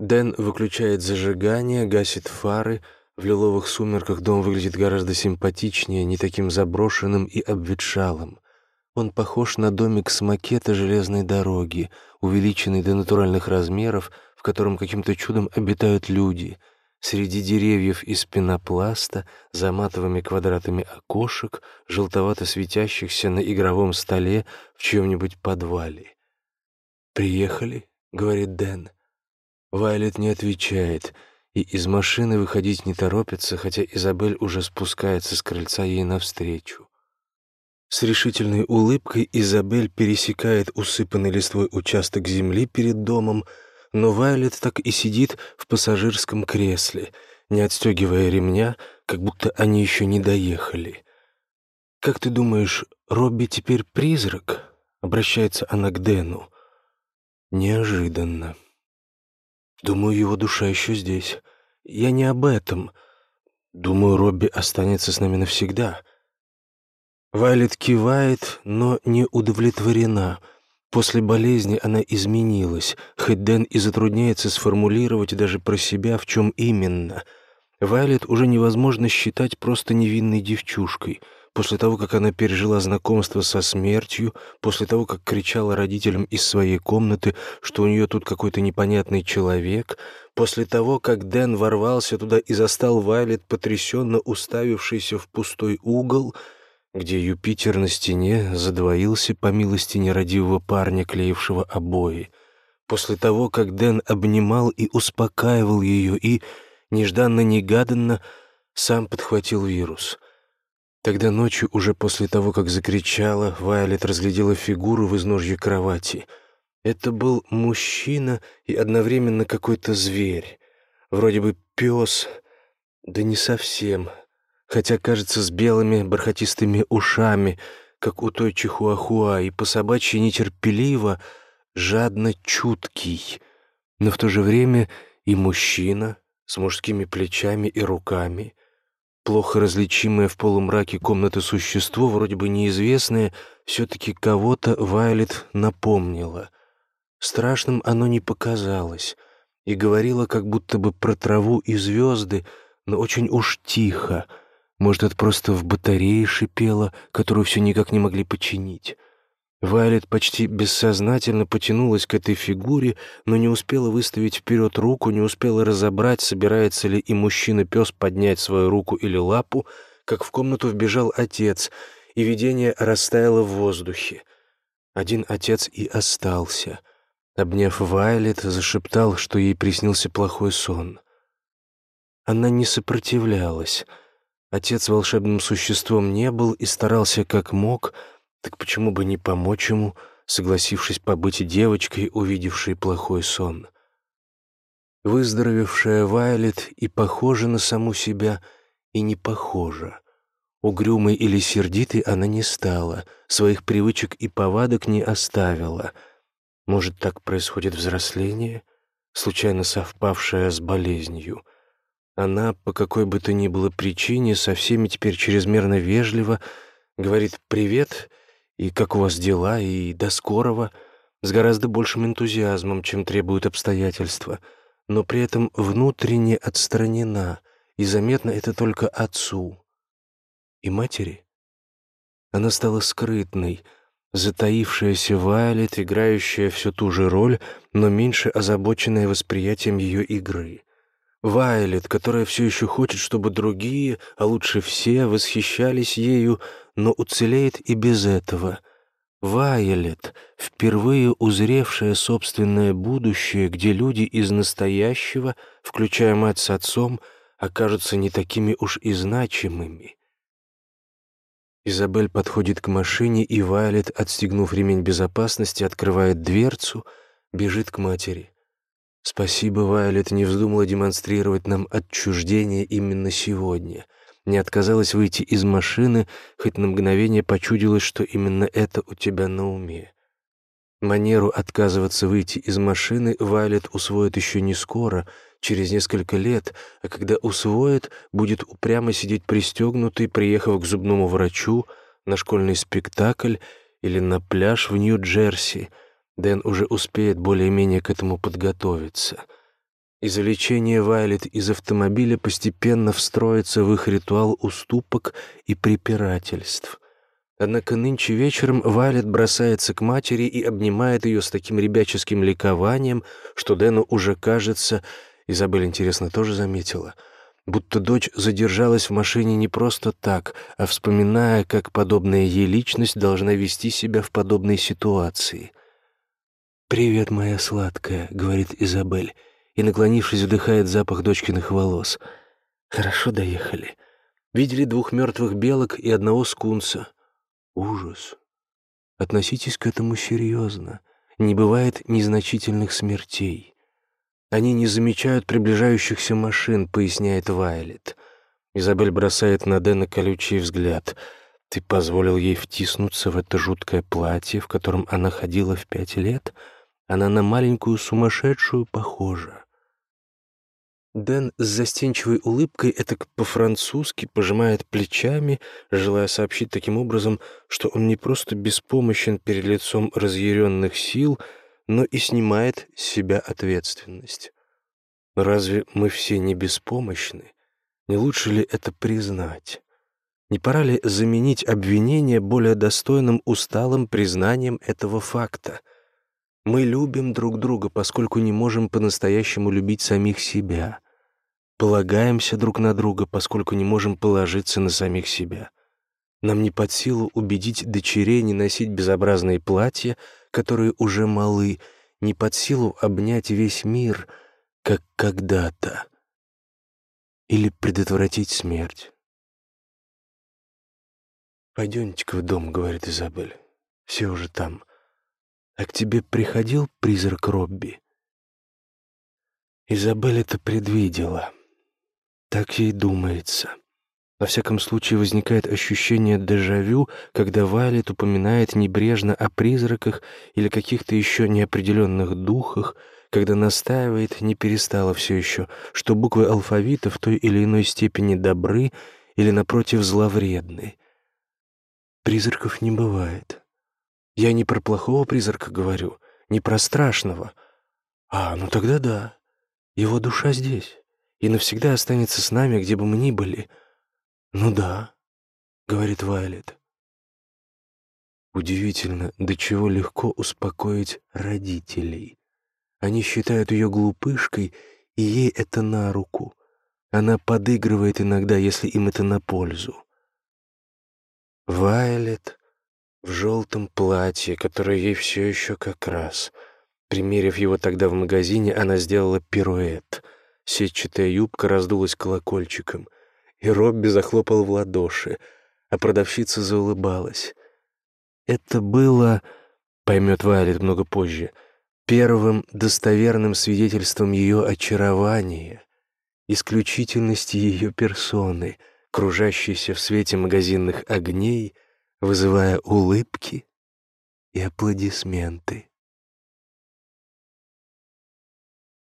Дэн выключает зажигание, гасит фары. В лиловых сумерках дом выглядит гораздо симпатичнее, не таким заброшенным и обветшалым. Он похож на домик с макета железной дороги, увеличенный до натуральных размеров, в котором каким-то чудом обитают люди. Среди деревьев из пенопласта, за матовыми квадратами окошек, желтовато светящихся на игровом столе в чьем-нибудь подвале. «Приехали?» — говорит Дэн. Вайлет не отвечает, и из машины выходить не торопится, хотя Изабель уже спускается с крыльца ей навстречу. С решительной улыбкой Изабель пересекает усыпанный листвой участок земли перед домом, но Вайлет так и сидит в пассажирском кресле, не отстегивая ремня, как будто они еще не доехали. «Как ты думаешь, Робби теперь призрак?» — обращается она к Дэну. «Неожиданно». Думаю, его душа еще здесь. Я не об этом. Думаю, Робби останется с нами навсегда. Вайлет кивает, но не удовлетворена. После болезни она изменилась, хоть Дэн и затрудняется сформулировать даже про себя, в чем именно. Вайлет уже невозможно считать просто невинной девчушкой — после того, как она пережила знакомство со смертью, после того, как кричала родителям из своей комнаты, что у нее тут какой-то непонятный человек, после того, как Дэн ворвался туда и застал Вайлет, потрясенно уставившийся в пустой угол, где Юпитер на стене задвоился по милости нерадивого парня, клеившего обои, после того, как Дэн обнимал и успокаивал ее и, нежданно-негаданно, сам подхватил вирус — Тогда ночью, уже после того, как закричала, Вайолет разглядела фигуру в изножье кровати. Это был мужчина и одновременно какой-то зверь. Вроде бы пес, да не совсем, хотя, кажется, с белыми бархатистыми ушами, как у той чихуахуа, и по собачьи нетерпеливо, жадно чуткий, но в то же время и мужчина с мужскими плечами и руками — Плохо различимое в полумраке комнаты существо, вроде бы неизвестное, все-таки кого-то Вайлет напомнило. Страшным оно не показалось и говорило как будто бы про траву и звезды, но очень уж тихо. Может, это просто в батарее шипело, которую все никак не могли починить. Вайлет почти бессознательно потянулась к этой фигуре, но не успела выставить вперед руку, не успела разобрать, собирается ли и мужчина-пес поднять свою руку или лапу, как в комнату вбежал отец, и видение растаяло в воздухе. Один отец и остался. Обняв Вайлет, зашептал, что ей приснился плохой сон. Она не сопротивлялась. Отец волшебным существом не был и старался как мог — так почему бы не помочь ему, согласившись побыть девочкой, увидевшей плохой сон? Выздоровевшая Вайлет и похожа на саму себя, и не похожа. Угрюмой или сердитой она не стала, своих привычек и повадок не оставила. Может, так происходит взросление, случайно совпавшее с болезнью. Она, по какой бы то ни было причине, со всеми теперь чрезмерно вежливо говорит «привет» и как у вас дела, и до скорого, с гораздо большим энтузиазмом, чем требуют обстоятельства, но при этом внутренне отстранена, и заметно это только отцу и матери. Она стала скрытной, затаившаяся Вайлет, играющая всю ту же роль, но меньше озабоченная восприятием ее игры. Вайлет, которая все еще хочет, чтобы другие, а лучше все, восхищались ею, но уцелеет и без этого. Вайолет, впервые узревшая собственное будущее, где люди из настоящего, включая мать с отцом, окажутся не такими уж и значимыми. Изабель подходит к машине, и Вайолет, отстегнув ремень безопасности, открывает дверцу, бежит к матери. Спасибо, Вайолет не вздумала демонстрировать нам отчуждение именно сегодня — не отказалась выйти из машины, хоть на мгновение почудилось, что именно это у тебя на уме. Манеру отказываться выйти из машины Вайлет усвоит еще не скоро, через несколько лет, а когда усвоит, будет упрямо сидеть пристегнутый, приехав к зубному врачу, на школьный спектакль или на пляж в Нью-Джерси. Дэн уже успеет более-менее к этому подготовиться — Извлечение Вайлет из автомобиля постепенно встроится в их ритуал уступок и препирательств. Однако нынче вечером Вайлет бросается к матери и обнимает ее с таким ребяческим ликованием, что Дэну уже кажется, Изабель, интересно, тоже заметила, будто дочь задержалась в машине не просто так, а вспоминая, как подобная ей личность должна вести себя в подобной ситуации. «Привет, моя сладкая», — говорит Изабель, и, наклонившись, вдыхает запах дочкиных волос. «Хорошо доехали. Видели двух мертвых белок и одного скунса». Ужас. Относитесь к этому серьезно. Не бывает незначительных смертей. Они не замечают приближающихся машин, поясняет Вайлет. Изабель бросает на Дэна колючий взгляд. Ты позволил ей втиснуться в это жуткое платье, в котором она ходила в пять лет? Она на маленькую сумасшедшую похожа. Дэн с застенчивой улыбкой это по-французски пожимает плечами, желая сообщить таким образом, что он не просто беспомощен перед лицом разъяренных сил, но и снимает с себя ответственность. Разве мы все не беспомощны? Не лучше ли это признать? Не пора ли заменить обвинение более достойным усталым признанием этого факта? Мы любим друг друга, поскольку не можем по-настоящему любить самих себя. Полагаемся друг на друга, поскольку не можем положиться на самих себя. Нам не под силу убедить дочерей не носить безобразные платья, которые уже малы, не под силу обнять весь мир, как когда-то. Или предотвратить смерть. «Пойдемте-ка в дом», — говорит Изабель. «Все уже там». «А к тебе приходил призрак Робби?» Изабель это предвидела. Так ей думается. Во всяком случае, возникает ощущение дежавю, когда Вайлет упоминает небрежно о призраках или каких-то еще неопределенных духах, когда настаивает, не перестала все еще, что буквы алфавита в той или иной степени добры или, напротив, зловредны. Призраков не бывает. Я не про плохого призрака говорю, не про страшного. А, ну тогда да. Его душа здесь и навсегда останется с нами, где бы мы ни были. Ну да, говорит Вайлет. Удивительно, до чего легко успокоить родителей. Они считают ее глупышкой, и ей это на руку. Она подыгрывает иногда, если им это на пользу. Вайлет в желтом платье, которое ей все еще как раз. Примерив его тогда в магазине, она сделала пируэт. Сетчатая юбка раздулась колокольчиком, и Робби захлопал в ладоши, а продавщица заулыбалась. Это было, поймет Вайлет много позже, первым достоверным свидетельством ее очарования, исключительности ее персоны, кружащейся в свете магазинных огней — вызывая улыбки и аплодисменты.